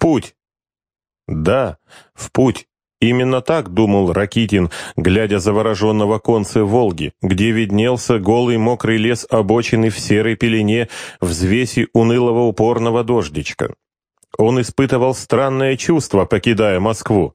путь!» «Да, в путь!» Именно так думал Ракитин, глядя завороженного конца Волги, где виднелся голый мокрый лес обочины в серой пелене взвеси унылого упорного дождичка. Он испытывал странное чувство, покидая Москву.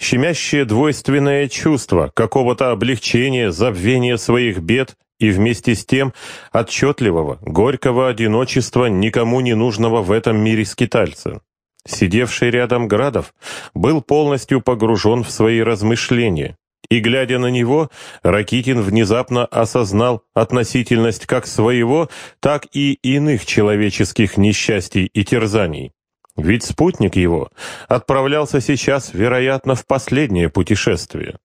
Щемящее двойственное чувство какого-то облегчения, забвения своих бед и вместе с тем отчетливого, горького одиночества никому не нужного в этом мире скитальца. Сидевший рядом Градов был полностью погружен в свои размышления, и, глядя на него, Ракитин внезапно осознал относительность как своего, так и иных человеческих несчастий и терзаний. Ведь спутник его отправлялся сейчас, вероятно, в последнее путешествие.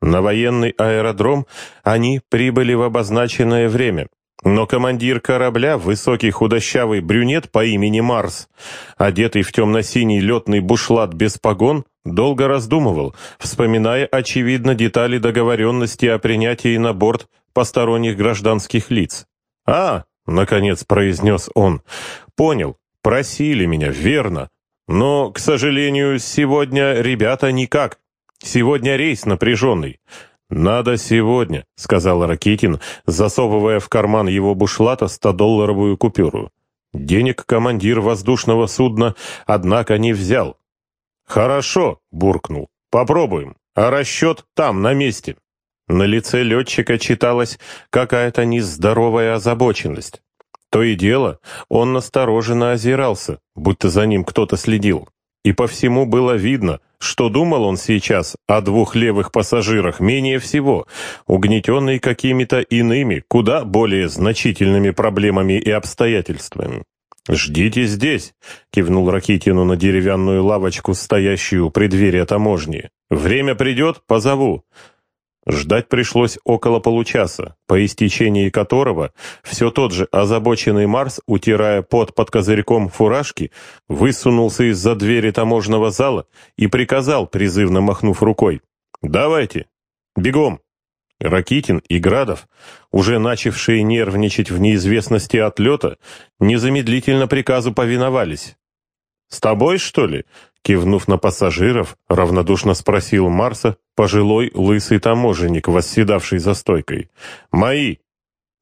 На военный аэродром они прибыли в обозначенное время, но командир корабля, высокий худощавый брюнет по имени Марс, одетый в темно-синий летный бушлат без погон, долго раздумывал, вспоминая, очевидно, детали договоренности о принятии на борт посторонних гражданских лиц. «А!» — наконец произнес он. «Понял. Просили меня, верно. Но, к сожалению, сегодня ребята никак. Сегодня рейс напряженный. «Надо сегодня», — сказал Ракитин, засовывая в карман его бушлата 100-долларовую купюру. Денег командир воздушного судна, однако, не взял. «Хорошо», — буркнул, — «попробуем, а расчет там, на месте». На лице летчика читалась какая-то нездоровая озабоченность. То и дело, он настороженно озирался, будто за ним кто-то следил. И по всему было видно, что думал он сейчас о двух левых пассажирах менее всего, угнетенный какими-то иными, куда более значительными проблемами и обстоятельствами. «Ждите здесь», — кивнул Ракитину на деревянную лавочку, стоящую у преддверия таможни. «Время придет, позову. Ждать пришлось около получаса, по истечении которого все тот же озабоченный Марс, утирая пот под козырьком фуражки, высунулся из-за двери таможенного зала и приказал, призывно махнув рукой, «Давайте! Бегом!» Ракитин и Градов, уже начавшие нервничать в неизвестности отлета, незамедлительно приказу повиновались. «С тобой, что ли?» Кивнув на пассажиров, равнодушно спросил Марса пожилой лысый таможенник, восседавший за стойкой. «Мои!»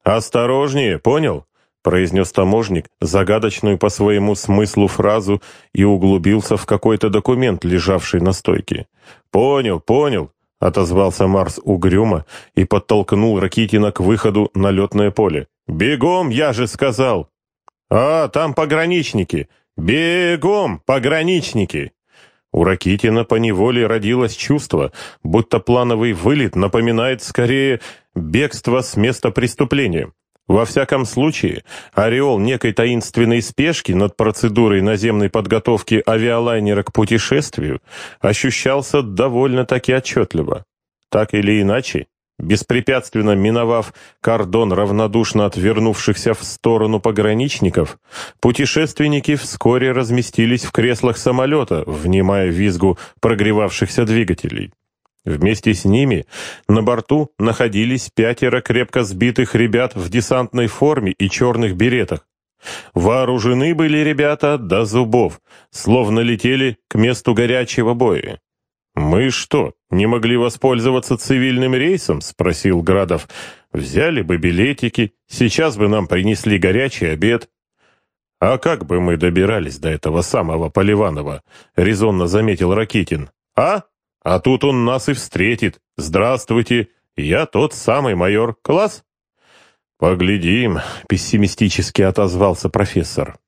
«Осторожнее, понял?» произнес таможник загадочную по своему смыслу фразу и углубился в какой-то документ, лежавший на стойке. «Понял, понял», — отозвался Марс угрюмо и подтолкнул Ракитина к выходу на летное поле. «Бегом, я же сказал!» «А, там пограничники! «Бегом, пограничники!» У Ракитина поневоле родилось чувство, будто плановый вылет напоминает скорее бегство с места преступления. Во всяком случае, ореол некой таинственной спешки над процедурой наземной подготовки авиалайнера к путешествию ощущался довольно-таки отчетливо. Так или иначе, Беспрепятственно миновав кордон равнодушно отвернувшихся в сторону пограничников, путешественники вскоре разместились в креслах самолета, внимая визгу прогревавшихся двигателей. Вместе с ними на борту находились пятеро крепко сбитых ребят в десантной форме и черных беретах. Вооружены были ребята до зубов, словно летели к месту горячего боя. «Мы что, не могли воспользоваться цивильным рейсом?» — спросил Градов. «Взяли бы билетики, сейчас бы нам принесли горячий обед». «А как бы мы добирались до этого самого Поливанова?» — резонно заметил Ракитин. «А? А тут он нас и встретит. Здравствуйте, я тот самый майор. Класс?» «Поглядим», — пессимистически отозвался профессор.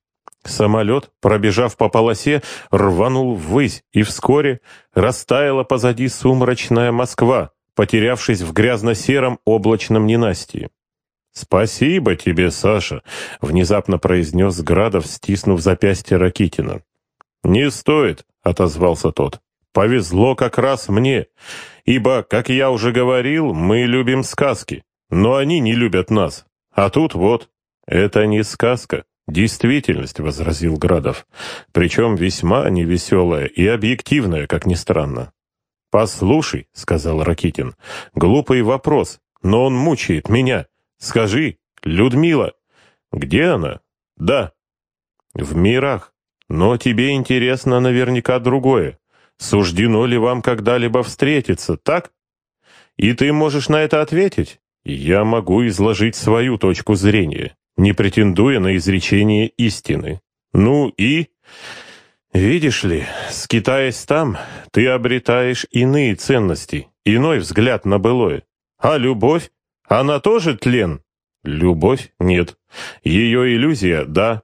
Самолет, пробежав по полосе, рванул ввысь, и вскоре растаяла позади сумрачная Москва, потерявшись в грязно-сером облачном ненастье. «Спасибо тебе, Саша», — внезапно произнес Градов, стиснув запястье Ракитина. «Не стоит», — отозвался тот. «Повезло как раз мне, ибо, как я уже говорил, мы любим сказки, но они не любят нас. А тут вот, это не сказка, «Действительность», — возразил Градов, «причем весьма невеселая и объективная, как ни странно». «Послушай», — сказал Ракитин, — «глупый вопрос, но он мучает меня. Скажи, Людмила, где она?» «Да». «В мирах. Но тебе интересно наверняка другое. Суждено ли вам когда-либо встретиться, так? И ты можешь на это ответить? Я могу изложить свою точку зрения, не претендуя на изречение истины. Ну и... Видишь ли, скитаясь там, ты обретаешь иные ценности, иной взгляд на былое. А любовь? Она тоже тлен? Любовь? Нет. Ее иллюзия? Да.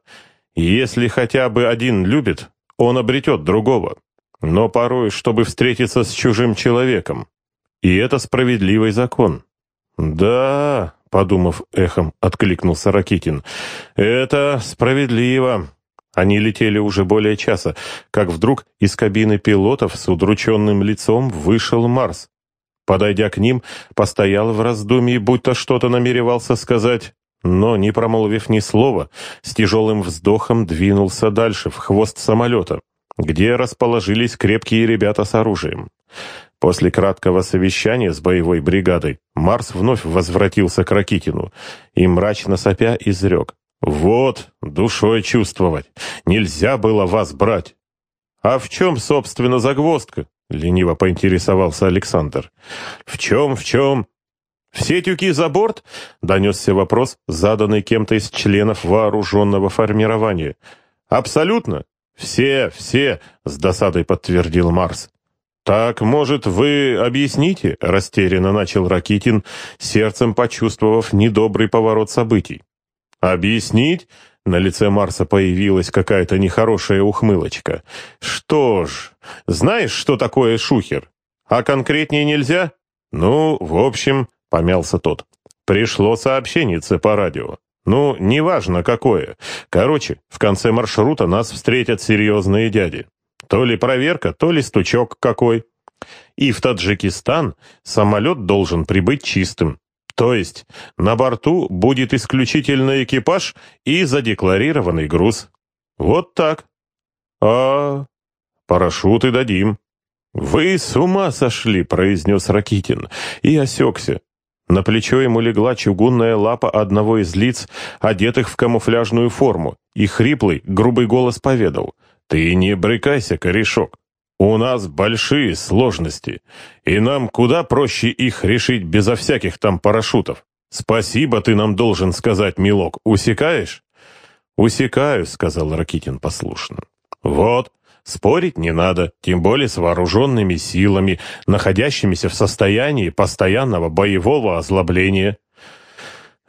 Если хотя бы один любит, он обретет другого. Но порой, чтобы встретиться с чужим человеком. И это справедливый закон. Да, подумав эхом, откликнулся Ракитин. Это справедливо. Они летели уже более часа, как вдруг из кабины пилотов с удрученным лицом вышел Марс. Подойдя к ним, постоял в раздумье, будто что-то намеревался сказать, но, не промолвив ни слова, с тяжелым вздохом двинулся дальше, в хвост самолета, где расположились крепкие ребята с оружием. После краткого совещания с боевой бригадой Марс вновь возвратился к Ракитину и, мрачно сопя, изрек. «Вот, душой чувствовать. Нельзя было вас брать». «А в чем, собственно, загвоздка?» — лениво поинтересовался Александр. «В чем, в чем?» «Все тюки за борт?» — донесся вопрос, заданный кем-то из членов вооруженного формирования. «Абсолютно. Все, все», — с досадой подтвердил Марс. «Так, может, вы объясните?» — растерянно начал Ракитин, сердцем почувствовав недобрый поворот событий. «Объяснить?» На лице Марса появилась какая-то нехорошая ухмылочка. «Что ж, знаешь, что такое шухер? А конкретнее нельзя?» «Ну, в общем...» — помялся тот. «Пришло сообщение по радио. Ну, неважно какое. Короче, в конце маршрута нас встретят серьезные дяди. То ли проверка, то ли стучок какой. И в Таджикистан самолет должен прибыть чистым. То есть на борту будет исключительно экипаж и задекларированный груз. Вот так. А парашюты дадим. «Вы с ума сошли!» — произнес Ракитин и осекся. На плечо ему легла чугунная лапа одного из лиц, одетых в камуфляжную форму, и хриплый, грубый голос поведал. «Ты не брыкайся, корешок. У нас большие сложности, и нам куда проще их решить безо всяких там парашютов. Спасибо ты нам должен сказать, милок, усекаешь? Усекаю, сказал Ракитин послушно. Вот, спорить не надо, тем более с вооруженными силами, находящимися в состоянии постоянного боевого озлобления.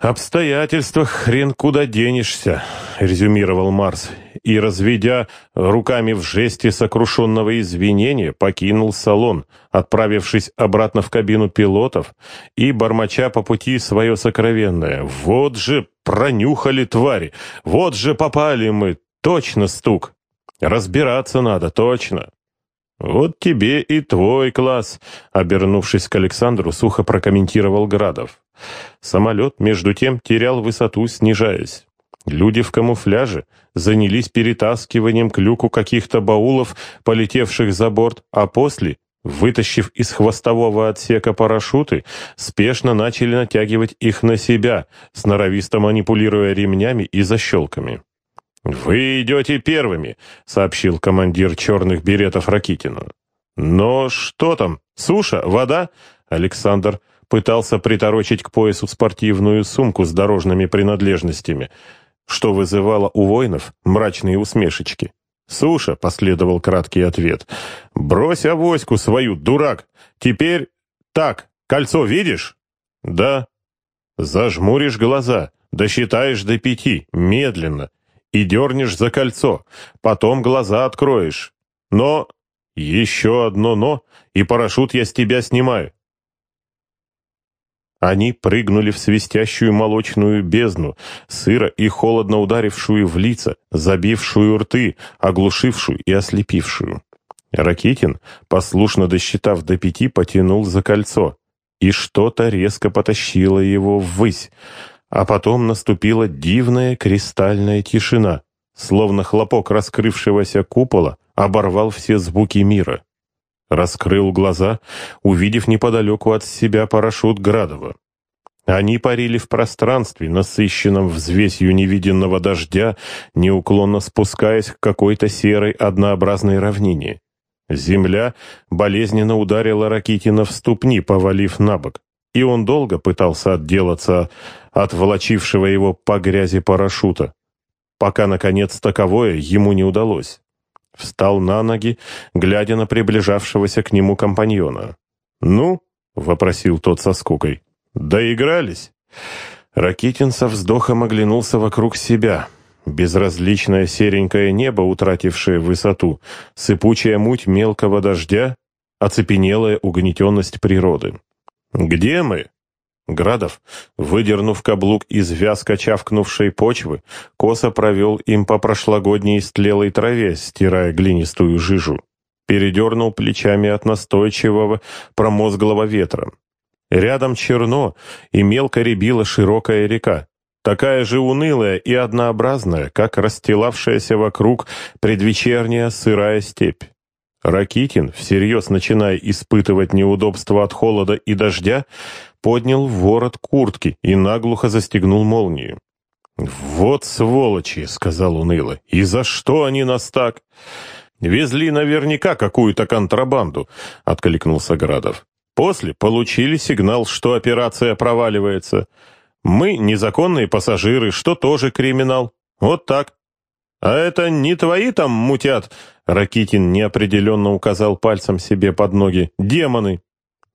«Обстоятельствах хрен куда денешься», — резюмировал Марс, и, разведя руками в жесте сокрушенного извинения, покинул салон, отправившись обратно в кабину пилотов и бормоча по пути свое сокровенное. «Вот же пронюхали твари! Вот же попали мы! Точно стук! Разбираться надо, точно!» «Вот тебе и твой класс», — обернувшись к Александру, сухо прокомментировал Градов. Самолет, между тем, терял высоту, снижаясь. Люди в камуфляже занялись перетаскиванием к люку каких-то баулов, полетевших за борт, а после, вытащив из хвостового отсека парашюты, спешно начали натягивать их на себя, сноровисто манипулируя ремнями и защелками. «Вы идете первыми», — сообщил командир черных беретов Ракитину. «Но что там? Суша? Вода?» Александр пытался приторочить к поясу спортивную сумку с дорожными принадлежностями, что вызывало у воинов мрачные усмешечки. «Суша», — последовал краткий ответ. «Брось авоську свою, дурак! Теперь... Так, кольцо видишь?» «Да». «Зажмуришь глаза, досчитаешь до пяти, медленно, и дернешь за кольцо, потом глаза откроешь. Но... Еще одно «но», и парашют я с тебя снимаю. Они прыгнули в свистящую молочную бездну, сыро и холодно ударившую в лица, забившую рты, оглушившую и ослепившую. Ракитин, послушно досчитав до пяти, потянул за кольцо, и что-то резко потащило его ввысь. А потом наступила дивная кристальная тишина, словно хлопок раскрывшегося купола оборвал все звуки мира. Раскрыл глаза, увидев неподалеку от себя парашют Градова. Они парили в пространстве, насыщенном взвесью невиденного дождя, неуклонно спускаясь к какой-то серой однообразной равнине. Земля болезненно ударила Ракитина в ступни, повалив на бок и он долго пытался отделаться от волочившего его по грязи парашюта, пока, наконец, таковое ему не удалось. Встал на ноги, глядя на приближавшегося к нему компаньона. «Ну?» — вопросил тот со скукой. «Доигрались?» Ракитин со вздохом оглянулся вокруг себя. Безразличное серенькое небо, утратившее высоту, сыпучая муть мелкого дождя, оцепенелая угнетенность природы. «Где мы?» Градов, выдернув каблук из вязко чавкнувшей почвы, косо провел им по прошлогодней истлелой траве, стирая глинистую жижу. Передернул плечами от настойчивого, промозглого ветра. Рядом черно и мелко рябила широкая река, такая же унылая и однообразная, как расстилавшаяся вокруг предвечерняя сырая степь. Ракитин, всерьез начиная испытывать неудобства от холода и дождя, поднял ворот куртки и наглухо застегнул молнию. «Вот сволочи!» — сказал уныло. «И за что они нас так?» «Везли наверняка какую-то контрабанду», — откликнулся Градов. «После получили сигнал, что операция проваливается. Мы незаконные пассажиры, что тоже криминал. Вот так, «А это не твои там мутят?» Ракитин неопределенно указал пальцем себе под ноги. «Демоны!»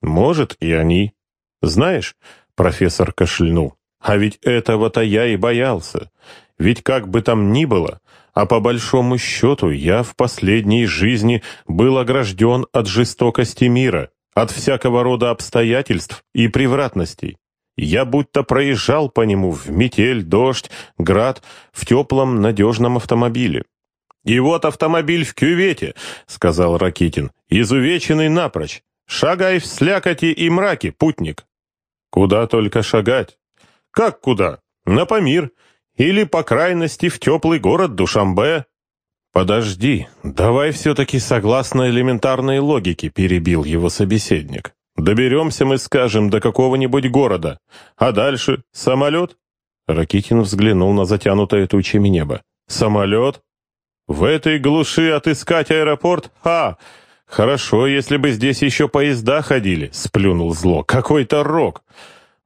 «Может, и они». «Знаешь?» — профессор кашлянул. «А ведь этого-то я и боялся. Ведь как бы там ни было, а по большому счету я в последней жизни был огражден от жестокости мира, от всякого рода обстоятельств и превратностей. Я будто проезжал по нему в метель, дождь, град, в теплом, надежном автомобиле. «И вот автомобиль в кювете», — сказал Ракитин, — «изувеченный напрочь. Шагай в слякоти и мраке, путник». «Куда только шагать?» «Как куда? На Памир. Или, по крайности, в теплый город Душамбе». «Подожди, давай все-таки согласно элементарной логике», — перебил его собеседник. Доберемся мы, скажем, до какого-нибудь города. А дальше самолет?» Ракитин взглянул на затянутое тучами небо. «Самолет? В этой глуши отыскать аэропорт? Ха! Хорошо, если бы здесь еще поезда ходили!» — сплюнул зло. «Какой-то рок!»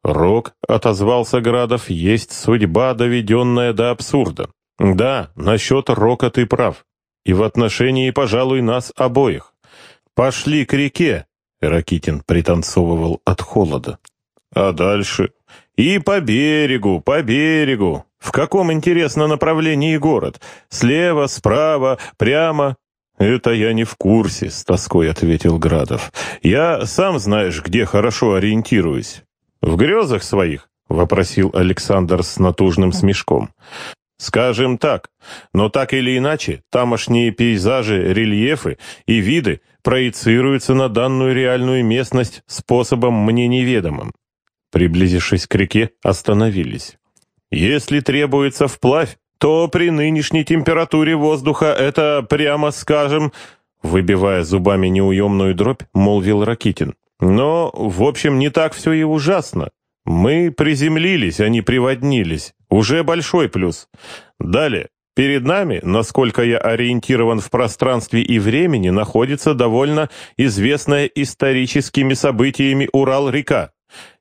«Рок», — отозвался Градов, — «есть судьба, доведенная до абсурда». «Да, насчет рока ты прав. И в отношении, пожалуй, нас обоих. Пошли к реке, Ракитин пританцовывал от холода. «А дальше?» «И по берегу, по берегу. В каком, интересно, направлении город? Слева, справа, прямо?» «Это я не в курсе», — с тоской ответил Градов. «Я сам знаешь, где хорошо ориентируюсь». «В грезах своих?» — вопросил Александр с натужным смешком. Скажем так, но так или иначе, тамошние пейзажи, рельефы и виды проецируются на данную реальную местность способом мне неведомым. Приблизившись к реке, остановились. Если требуется вплавь, то при нынешней температуре воздуха это, прямо скажем, выбивая зубами неуемную дробь, молвил Ракитин. Но, в общем, не так все и ужасно. Мы приземлились, а не приводнились. Уже большой плюс. Далее. Перед нами, насколько я ориентирован в пространстве и времени, находится довольно известная историческими событиями Урал-река.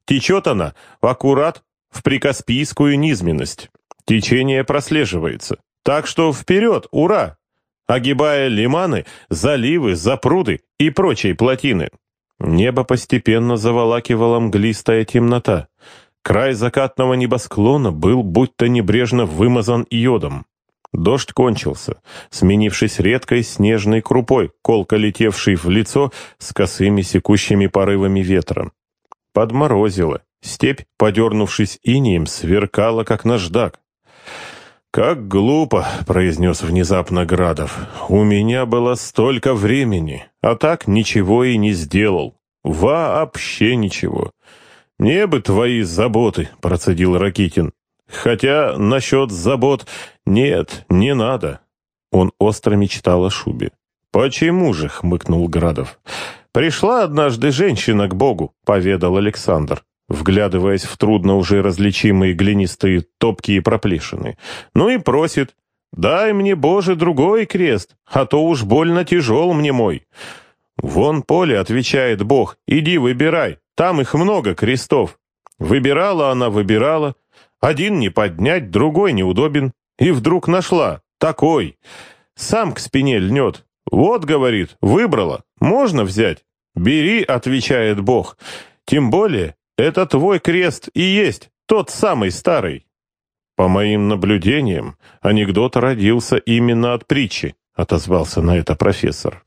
Течет она аккурат в прикаспийскую низменность. Течение прослеживается. Так что вперед, ура! Огибая лиманы, заливы, запруды и прочие плотины. Небо постепенно заволакивала мглистая темнота. Край закатного небосклона был будто небрежно вымазан йодом. Дождь кончился, сменившись редкой снежной крупой, колко летевшей в лицо с косыми секущими порывами ветра. Подморозило. Степь, подернувшись инием, сверкала, как наждак. «Как глупо!» — произнес внезапно Градов. «У меня было столько времени, а так ничего и не сделал. Вообще ничего!» Не бы твои заботы!» — процедил Ракитин. «Хотя насчет забот... Нет, не надо!» Он остро мечтал о шубе. «Почему же?» — хмыкнул Градов. «Пришла однажды женщина к Богу», — поведал Александр вглядываясь в трудно уже различимые глинистые топки и проплешины. Ну и просит, «Дай мне, Боже, другой крест, а то уж больно тяжел мне мой». «Вон поле», — отвечает Бог, — «иди выбирай, там их много крестов». Выбирала она, выбирала, один не поднять, другой неудобен, и вдруг нашла, такой. Сам к спине льнет. «Вот, — говорит, — выбрала, можно взять?» «Бери», — отвечает Бог, — «тем более это твой крест и есть тот самый старый». По моим наблюдениям, анекдот родился именно от притчи, отозвался на это профессор.